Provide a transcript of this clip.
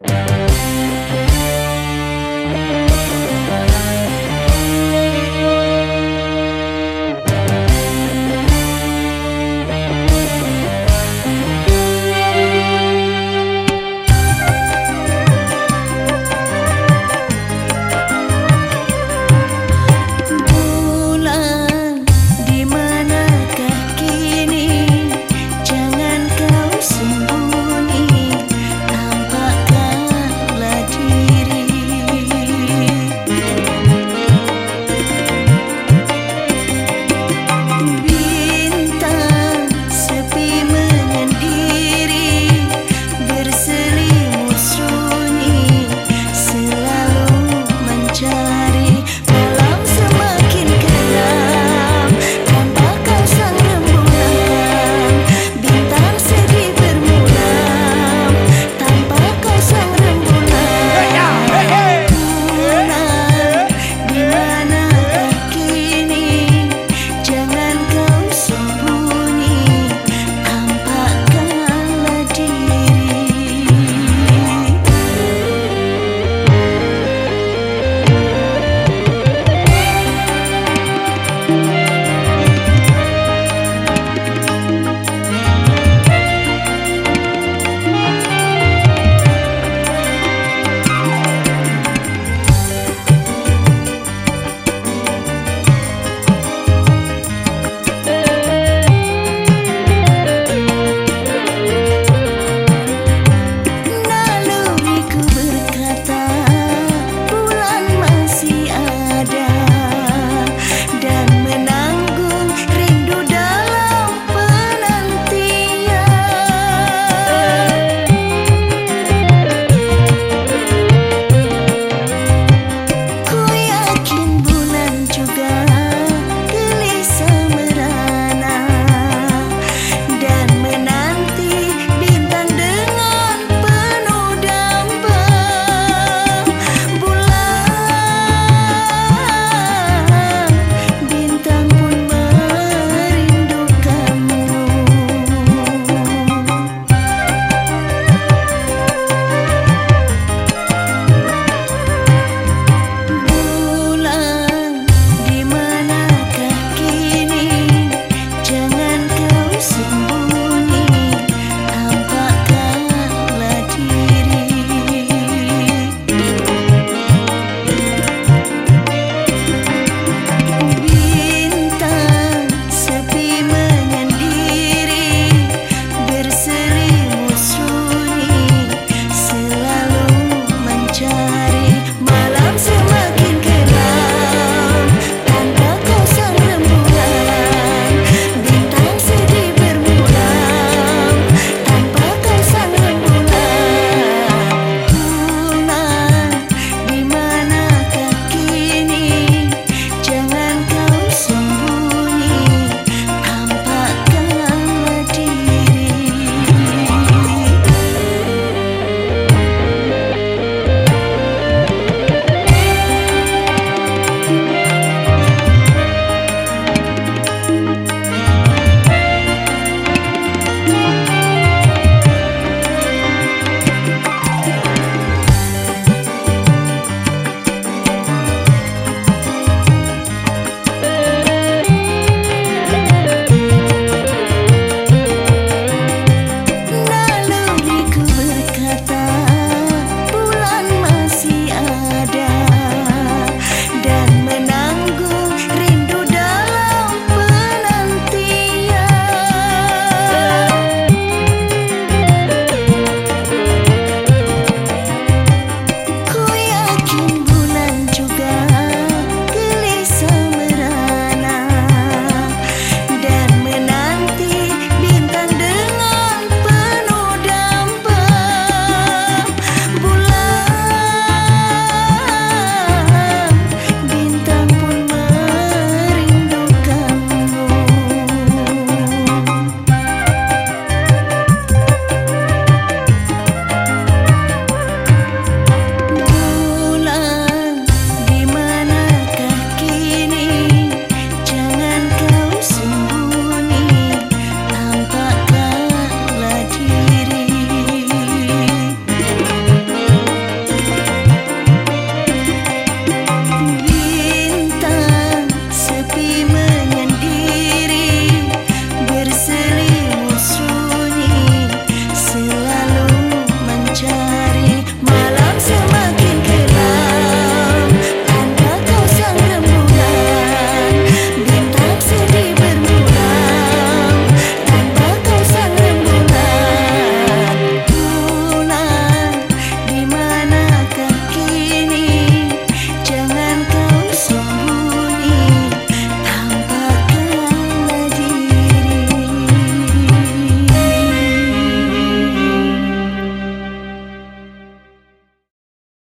Bye.